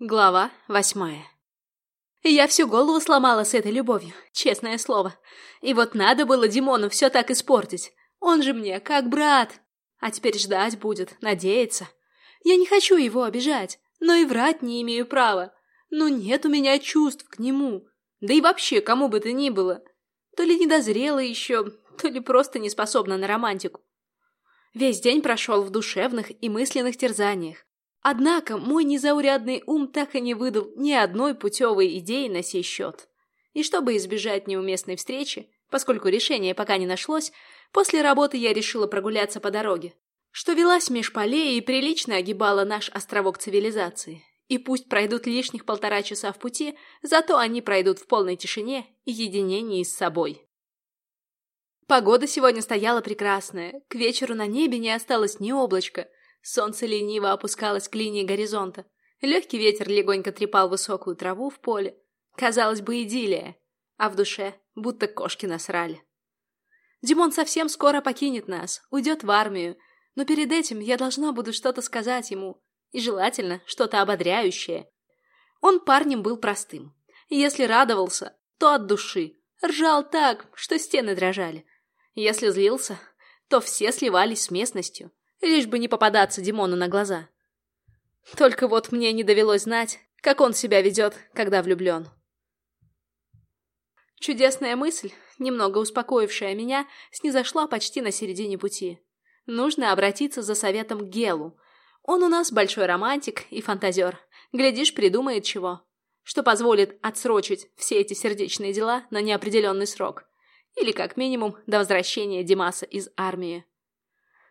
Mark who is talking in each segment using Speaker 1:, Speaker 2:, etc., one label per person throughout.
Speaker 1: Глава восьмая Я всю голову сломала с этой любовью, честное слово. И вот надо было Димону все так испортить. Он же мне как брат. А теперь ждать будет, надеяться. Я не хочу его обижать, но и врать не имею права. Но нет у меня чувств к нему. Да и вообще, кому бы то ни было. То ли недозрела еще, то ли просто не способна на романтику. Весь день прошел в душевных и мысленных терзаниях. Однако мой незаурядный ум так и не выдал ни одной путевой идеи на сей счет. И чтобы избежать неуместной встречи, поскольку решение пока не нашлось, после работы я решила прогуляться по дороге, что велась меж полей и прилично огибала наш островок цивилизации. И пусть пройдут лишних полтора часа в пути, зато они пройдут в полной тишине и единении с собой. Погода сегодня стояла прекрасная, к вечеру на небе не осталось ни облачка – Солнце лениво опускалось к линии горизонта. Легкий ветер легонько трепал высокую траву в поле. Казалось бы, идиллия. А в душе будто кошки насрали. Димон совсем скоро покинет нас, уйдет в армию. Но перед этим я должна буду что-то сказать ему. И желательно что-то ободряющее. Он парнем был простым. Если радовался, то от души. Ржал так, что стены дрожали. Если злился, то все сливались с местностью лишь бы не попадаться Димону на глаза. Только вот мне не довелось знать, как он себя ведет, когда влюблен. Чудесная мысль, немного успокоившая меня, снизошла почти на середине пути. Нужно обратиться за советом к Гелу. Он у нас большой романтик и фантазер. Глядишь, придумает чего. Что позволит отсрочить все эти сердечные дела на неопределенный срок. Или, как минимум, до возвращения Димаса из армии.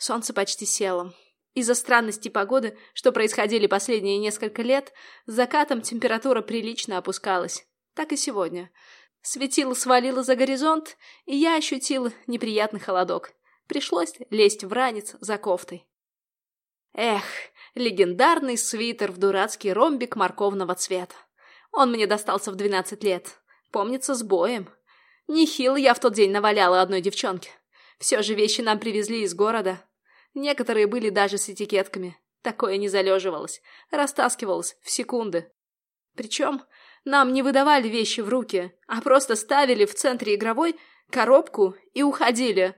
Speaker 1: Солнце почти село. Из-за странности погоды, что происходили последние несколько лет, с закатом температура прилично опускалась. Так и сегодня. Светило свалило за горизонт, и я ощутила неприятный холодок. Пришлось лезть в ранец за кофтой. Эх, легендарный свитер в дурацкий ромбик морковного цвета. Он мне достался в двенадцать лет. Помнится, с боем. Нехило я в тот день наваляла одной девчонке. Все же вещи нам привезли из города, Некоторые были даже с этикетками. Такое не залеживалось, растаскивалось в секунды. Причем нам не выдавали вещи в руки, а просто ставили в центре игровой коробку и уходили.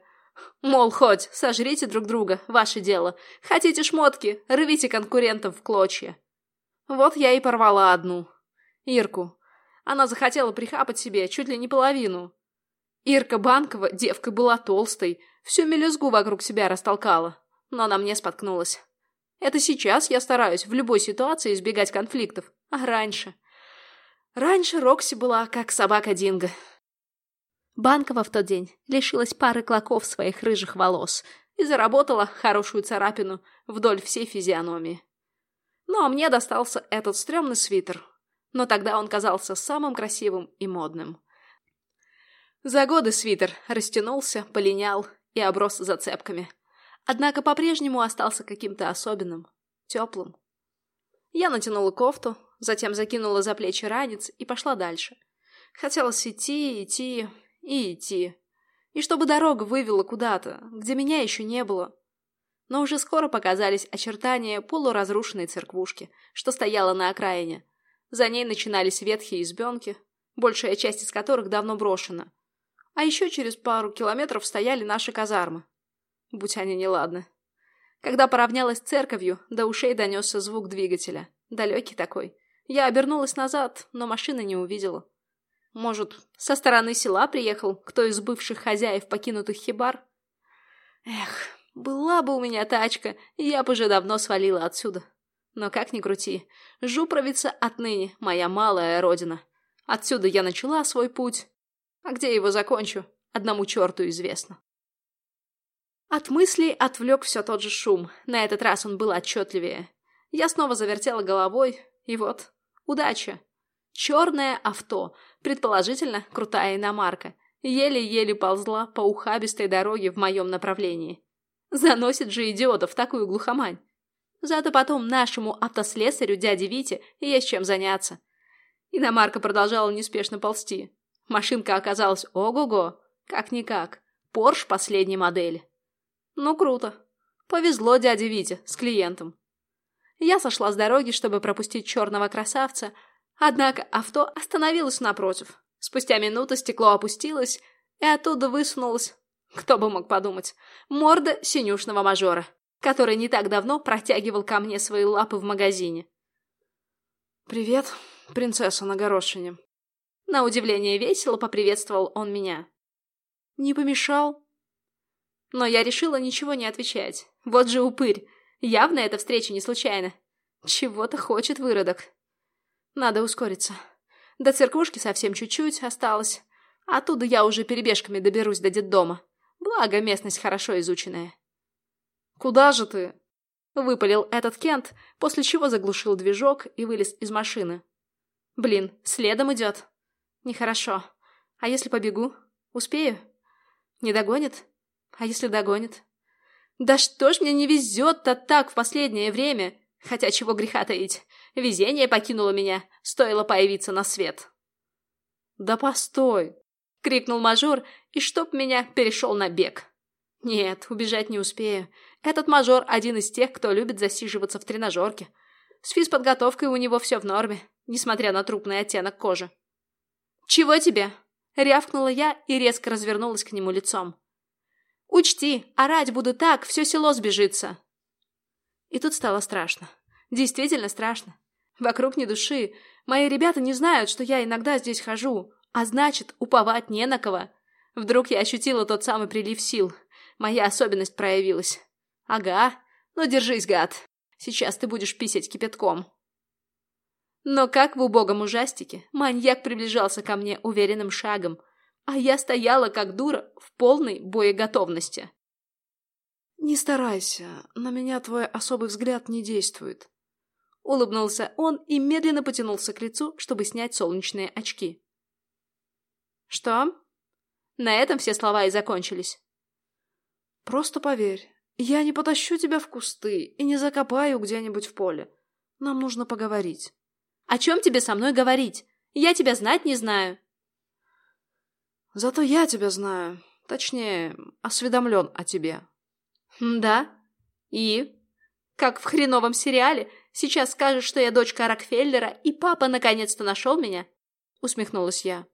Speaker 1: Мол, хоть, сожрите друг друга, ваше дело. Хотите шмотки, рвите конкурентов в клочья. Вот я и порвала одну. Ирку. Она захотела прихапать себе чуть ли не половину. Ирка Банкова девка была толстой, всю мелюзгу вокруг себя растолкала но на мне споткнулась. Это сейчас я стараюсь в любой ситуации избегать конфликтов, а раньше... Раньше Рокси была как собака Динго. Банкова в тот день лишилась пары клоков своих рыжих волос и заработала хорошую царапину вдоль всей физиономии. Ну а мне достался этот стрёмный свитер, но тогда он казался самым красивым и модным. За годы свитер растянулся, полинял и оброс зацепками – однако по-прежнему остался каким-то особенным, теплым. Я натянула кофту, затем закинула за плечи ранец и пошла дальше. Хотелось идти, идти и идти. И чтобы дорога вывела куда-то, где меня еще не было. Но уже скоро показались очертания полуразрушенной церквушки, что стояла на окраине. За ней начинались ветхие избенки, большая часть из которых давно брошена. А еще через пару километров стояли наши казармы будь они неладны. Когда поравнялась с церковью, до ушей донесся звук двигателя. Далекий такой. Я обернулась назад, но машины не увидела. Может, со стороны села приехал кто из бывших хозяев покинутых хибар? Эх, была бы у меня тачка, я бы уже давно свалила отсюда. Но как ни крути, Жупровица отныне моя малая родина. Отсюда я начала свой путь. А где его закончу, одному черту известно. От мыслей отвлек все тот же шум. На этот раз он был отчетливее. Я снова завертела головой, и вот, удача. Черное авто, предположительно, крутая иномарка, еле-еле ползла по ухабистой дороге в моем направлении. Заносит же идиотов такую глухомань. Зато потом нашему автослесарю дяде Вите есть чем заняться. Иномарка продолжала неспешно ползти. Машинка оказалась ого-го, как-никак, Порш последней модели. Ну, круто. Повезло дяде Вите с клиентом. Я сошла с дороги, чтобы пропустить черного красавца, однако авто остановилось напротив. Спустя минуту стекло опустилось, и оттуда высунулась, кто бы мог подумать, морда синюшного мажора, который не так давно протягивал ко мне свои лапы в магазине.
Speaker 2: «Привет, принцесса на горошине».
Speaker 1: На удивление весело поприветствовал он меня.
Speaker 2: «Не помешал?»
Speaker 1: Но я решила ничего не отвечать. Вот же упырь. Явно эта встреча не случайна. Чего-то хочет выродок. Надо ускориться. До церквушки совсем чуть-чуть осталось. Оттуда я уже перебежками доберусь до детдома. Благо, местность хорошо изученная.
Speaker 2: «Куда же ты?»
Speaker 1: Выпалил этот Кент, после чего заглушил движок и вылез из машины. «Блин, следом идет. Нехорошо. А если побегу? Успею? Не догонит? А если догонит? Да что ж мне не везет-то так в последнее время? Хотя чего греха таить. Везение покинуло меня, стоило появиться на свет.
Speaker 2: Да постой!
Speaker 1: Крикнул мажор, и чтоб меня перешел на бег. Нет, убежать не успею. Этот мажор один из тех, кто любит засиживаться в тренажерке. С физподготовкой у него все в норме, несмотря на трупный оттенок кожи. «Чего тебе?» — рявкнула я и резко развернулась к нему лицом. Учти, орать буду так, все село сбежится. И тут стало страшно. Действительно страшно. Вокруг ни души. Мои ребята не знают, что я иногда здесь хожу, а значит, уповать не на кого. Вдруг я ощутила тот самый прилив сил. Моя особенность проявилась. Ага, ну держись, гад. Сейчас ты будешь писать кипятком. Но как в убогом ужастике, маньяк приближался ко мне уверенным шагом, а я стояла как дура в полной боеготовности.
Speaker 2: «Не старайся, на меня твой особый взгляд не действует», —
Speaker 1: улыбнулся он и медленно потянулся к лицу, чтобы снять солнечные очки. «Что?» На этом все слова и закончились.
Speaker 2: «Просто поверь, я не потащу тебя в кусты и не закопаю где-нибудь в поле. Нам нужно поговорить».
Speaker 1: «О чем тебе со мной говорить? Я тебя знать не знаю».
Speaker 2: Зато я тебя знаю. Точнее, осведомлен о тебе.
Speaker 1: Да? И? Как в хреновом сериале, сейчас скажешь, что я дочка Рокфеллера, и папа наконец-то нашел меня? Усмехнулась я.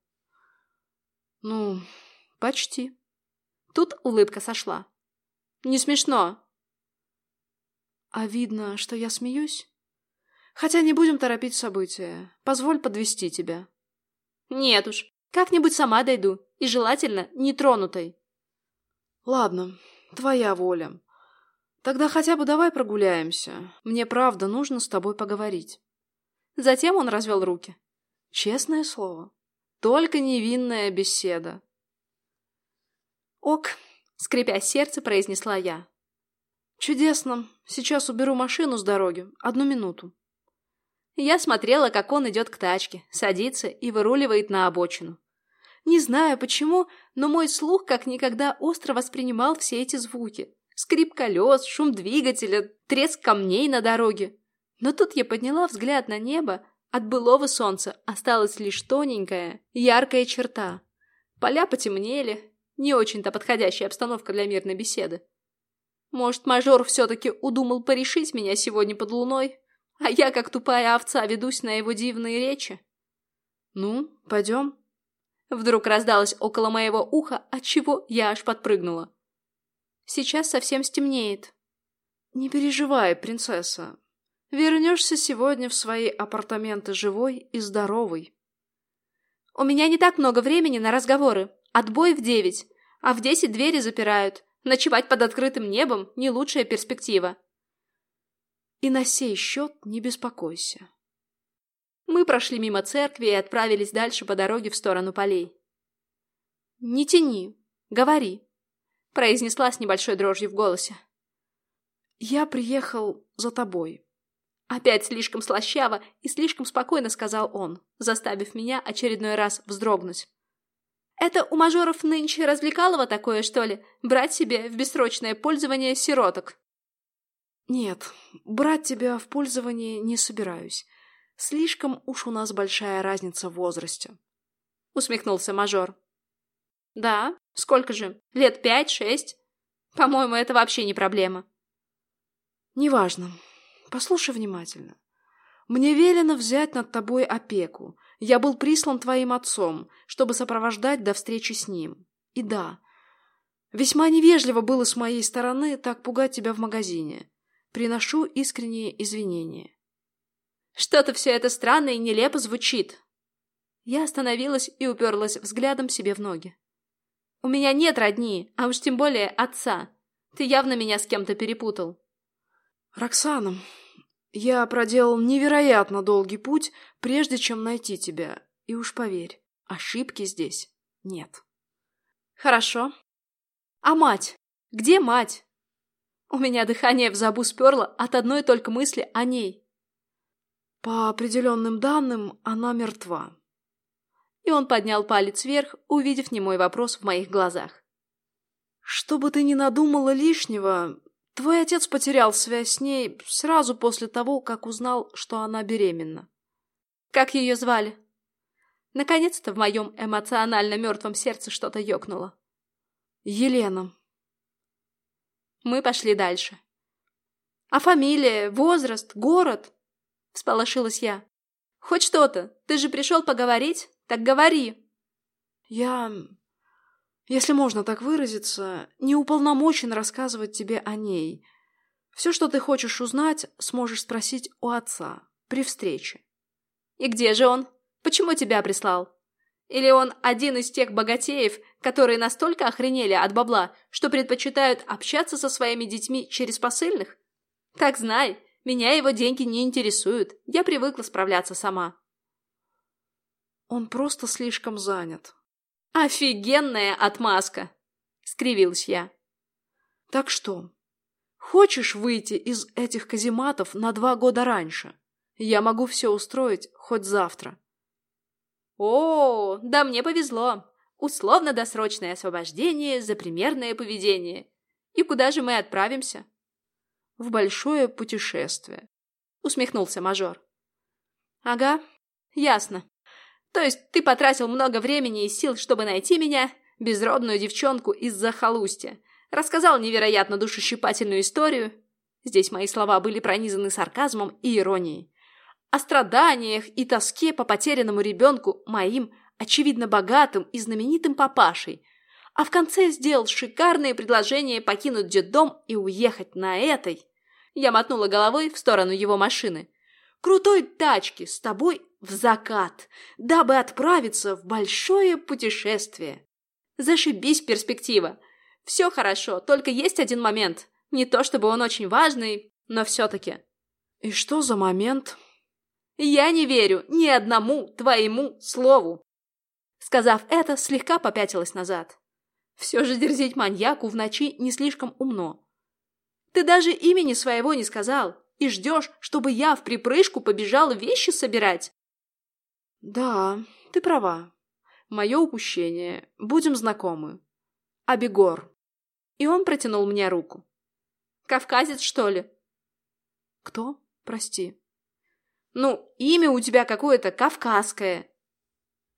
Speaker 2: Ну, почти.
Speaker 1: Тут улыбка сошла. Не смешно.
Speaker 2: А видно, что я смеюсь? Хотя не будем торопить события. Позволь подвести тебя.
Speaker 1: Нет уж, как-нибудь сама дойду, и желательно нетронутой.
Speaker 2: Ладно, твоя воля. Тогда хотя бы давай прогуляемся. Мне правда нужно с тобой поговорить.
Speaker 1: Затем он развел руки.
Speaker 2: Честное слово. Только невинная беседа.
Speaker 1: Ок, скрипя сердце, произнесла я.
Speaker 2: Чудесно. Сейчас уберу машину с дороги. Одну минуту.
Speaker 1: Я смотрела, как он идет к тачке, садится и выруливает на обочину. Не знаю почему, но мой слух как никогда остро воспринимал все эти звуки. Скрип колес, шум двигателя, треск камней на дороге. Но тут я подняла взгляд на небо, от былого солнца осталась лишь тоненькая, яркая черта. Поля потемнели, не очень-то подходящая обстановка для мирной беседы. Может, мажор все-таки удумал порешить меня сегодня под луной? А я, как тупая овца, ведусь на его дивные речи.
Speaker 2: «Ну, пойдем?»
Speaker 1: Вдруг раздалось около моего уха, отчего я аж подпрыгнула. «Сейчас совсем стемнеет».
Speaker 2: «Не переживай, принцесса. Вернешься сегодня в свои апартаменты живой и здоровой».
Speaker 1: «У меня не так много времени на разговоры. Отбой в девять, а в десять двери запирают. Ночевать под открытым небом – не лучшая перспектива.
Speaker 2: И на сей счет не беспокойся.
Speaker 1: Мы прошли мимо церкви и отправились дальше по дороге в сторону полей. «Не тяни, говори», — произнесла с небольшой дрожью в голосе.
Speaker 2: «Я приехал за тобой».
Speaker 1: Опять слишком слащаво и слишком спокойно сказал он, заставив меня очередной раз вздрогнуть. «Это у мажоров нынче развлекалово такое, что ли, брать себе в бессрочное пользование сироток?»
Speaker 2: «Нет, брать тебя в пользование не собираюсь. Слишком уж у нас большая разница в возрасте», —
Speaker 1: усмехнулся мажор. «Да? Сколько же? Лет пять-шесть? По-моему, это вообще не проблема».
Speaker 2: «Неважно. послушай внимательно. Мне велено взять над тобой опеку. Я был прислан твоим отцом, чтобы сопровождать до встречи с ним. И да, весьма невежливо было с моей стороны так пугать тебя в магазине. Приношу искренние извинения.
Speaker 1: Что-то все это странно и нелепо звучит. Я остановилась и уперлась взглядом себе в ноги. У меня нет родни, а уж тем более отца. Ты явно меня с кем-то перепутал.
Speaker 2: Роксана, я проделал невероятно долгий путь, прежде чем найти тебя. И уж поверь, ошибки здесь нет.
Speaker 1: Хорошо. А мать? Где мать? У меня дыхание в забу сперло от одной только мысли о ней.
Speaker 2: По определенным данным, она мертва.
Speaker 1: И он поднял палец вверх, увидев немой вопрос в моих глазах.
Speaker 2: Что бы ты ни надумала лишнего, твой отец потерял связь с ней сразу после того, как узнал, что она беременна.
Speaker 1: Как ее звали? Наконец-то в моем эмоционально мертвом сердце что-то ёкнуло.
Speaker 2: Елена.
Speaker 1: Мы пошли дальше. А фамилия, возраст, город? Всполошилась я. Хоть что-то. Ты же пришел поговорить? Так говори.
Speaker 2: Я, если можно так выразиться, не уполномочен рассказывать тебе о ней. Все, что ты хочешь узнать, сможешь спросить у отца при встрече.
Speaker 1: И где же он? Почему тебя прислал? Или он один из тех богатеев, которые настолько охренели от бабла, что предпочитают общаться со своими детьми через посыльных? Так знай, меня его деньги не интересуют. Я привыкла справляться сама.
Speaker 2: Он просто слишком занят.
Speaker 1: Офигенная отмазка! Скривилась я.
Speaker 2: Так что, хочешь выйти из этих казематов на два года раньше? Я могу все устроить хоть завтра.
Speaker 1: О, да мне повезло. Условно-досрочное освобождение за примерное поведение. И куда же мы отправимся?
Speaker 2: В большое путешествие. Усмехнулся мажор.
Speaker 1: Ага, ясно. То есть ты потратил много времени и сил, чтобы найти меня, безродную девчонку из захолустья. Рассказал невероятно душещипательную историю. Здесь мои слова были пронизаны сарказмом и иронией о страданиях и тоске по потерянному ребенку моим, очевидно богатым и знаменитым папашей, а в конце сделал шикарное предложение покинуть детдом и уехать на этой. Я мотнула головой в сторону его машины. Крутой тачки с тобой в закат, дабы отправиться в большое путешествие. Зашибись перспектива. Все хорошо, только есть один момент. Не то чтобы он очень важный, но все-таки.
Speaker 2: И что за момент?
Speaker 1: Я не верю ни одному твоему слову. Сказав это, слегка попятилась назад. Все же дерзить маньяку в ночи не слишком умно. Ты даже имени своего не сказал и ждешь, чтобы я в припрыжку побежала вещи собирать.
Speaker 2: Да, ты права. Мое упущение. Будем знакомы. Абегор.
Speaker 1: И он протянул мне руку. Кавказец, что ли?
Speaker 2: Кто? Прости.
Speaker 1: Ну, имя у тебя какое-то кавказское.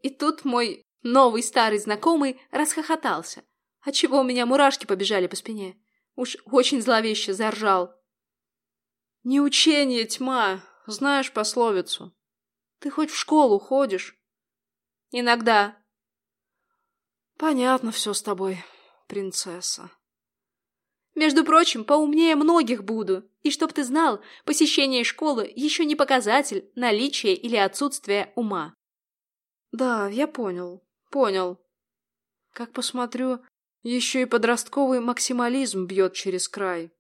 Speaker 1: И тут мой новый старый знакомый расхохотался, отчего у меня мурашки побежали по спине. Уж очень зловеще заржал.
Speaker 2: «Не учение, тьма, знаешь пословицу. Ты хоть в школу ходишь?»
Speaker 1: «Иногда».
Speaker 2: «Понятно все с тобой, принцесса».
Speaker 1: Между прочим, поумнее многих буду. И чтоб ты знал, посещение школы еще не показатель наличия или отсутствия ума.
Speaker 2: Да, я понял. Понял. Как посмотрю, еще и подростковый максимализм бьет через край.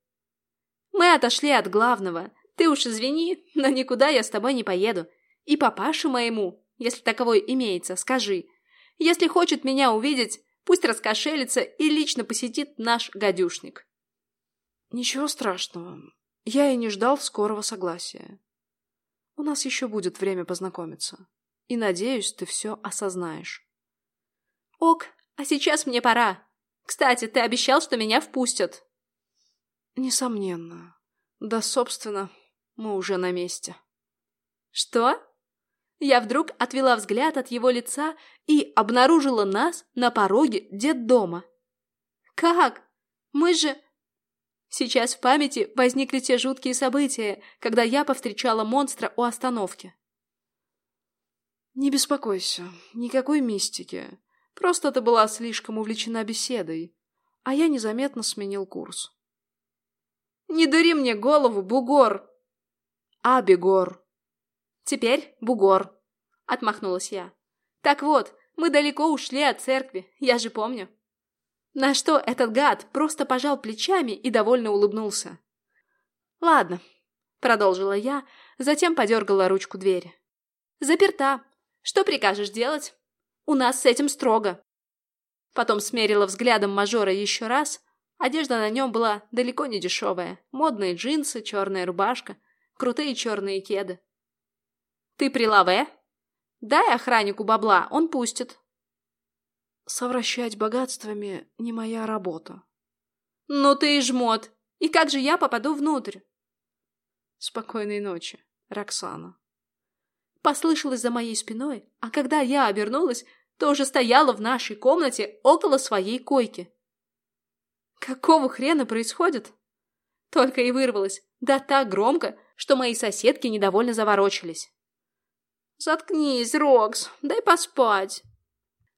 Speaker 1: Мы отошли от главного. Ты уж извини, но никуда я с тобой не поеду. И папашу моему, если таковой имеется, скажи. Если хочет меня увидеть, пусть раскошелится и лично посетит наш гадюшник.
Speaker 2: Ничего страшного. Я и не ждал скорого согласия. У нас еще будет время познакомиться. И, надеюсь, ты все осознаешь.
Speaker 1: Ок, а сейчас мне пора. Кстати, ты обещал, что меня впустят.
Speaker 2: Несомненно. Да, собственно, мы уже на месте.
Speaker 1: Что? Я вдруг отвела взгляд от его лица и обнаружила нас на пороге детдома. Как? Мы же... Сейчас в памяти возникли те жуткие события, когда я повстречала монстра у остановки.
Speaker 2: Не беспокойся, никакой мистики. Просто ты была слишком увлечена беседой, а я незаметно сменил курс.
Speaker 1: Не дури мне голову, бугор!
Speaker 2: А, бегор.
Speaker 1: Теперь бугор, отмахнулась я. Так вот, мы далеко ушли от церкви, я же помню. На что этот гад просто пожал плечами и довольно улыбнулся. «Ладно», — продолжила я, затем подергала ручку двери. «Заперта. Что прикажешь делать? У нас с этим строго». Потом смерила взглядом мажора еще раз. Одежда на нем была далеко не дешевая. Модные джинсы, черная рубашка, крутые черные кеды. «Ты при лаве?» «Дай охраннику бабла, он пустит».
Speaker 2: Совращать богатствами не моя работа.
Speaker 1: Ну ты и жмот. И как же я попаду внутрь?
Speaker 2: Спокойной ночи, Роксана.
Speaker 1: Послышалось за моей спиной, а когда я обернулась, то уже стояла в нашей комнате около своей койки. Какого хрена происходит? Только и вырвалось, да так громко, что мои соседки недовольно заворочились. «Заткнись, Рокс, дай поспать!»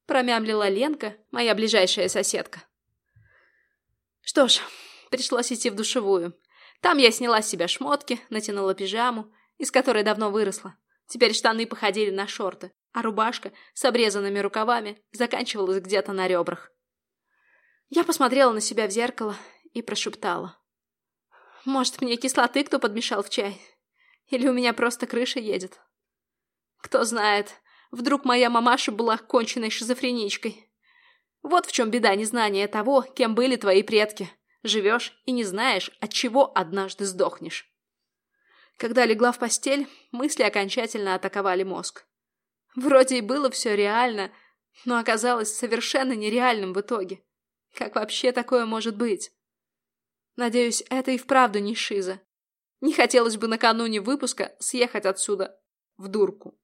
Speaker 1: Промямлила Ленка, моя ближайшая соседка. Что ж, пришлось идти в душевую. Там я сняла с себя шмотки, натянула пижаму, из которой давно выросла. Теперь штаны походили на шорты, а рубашка с обрезанными рукавами заканчивалась где-то на ребрах. Я посмотрела на себя в зеркало и прошептала. Может, мне кислоты кто подмешал в чай? Или у меня просто крыша едет? Кто знает, Вдруг моя мамаша была конченной шизофреничкой. Вот в чем беда незнания того, кем были твои предки. Живешь и не знаешь, от чего однажды сдохнешь. Когда легла в постель, мысли окончательно атаковали мозг. Вроде и было все реально, но оказалось совершенно нереальным в итоге. Как вообще такое может быть? Надеюсь, это и вправду не шиза. Не хотелось бы накануне выпуска съехать отсюда в дурку.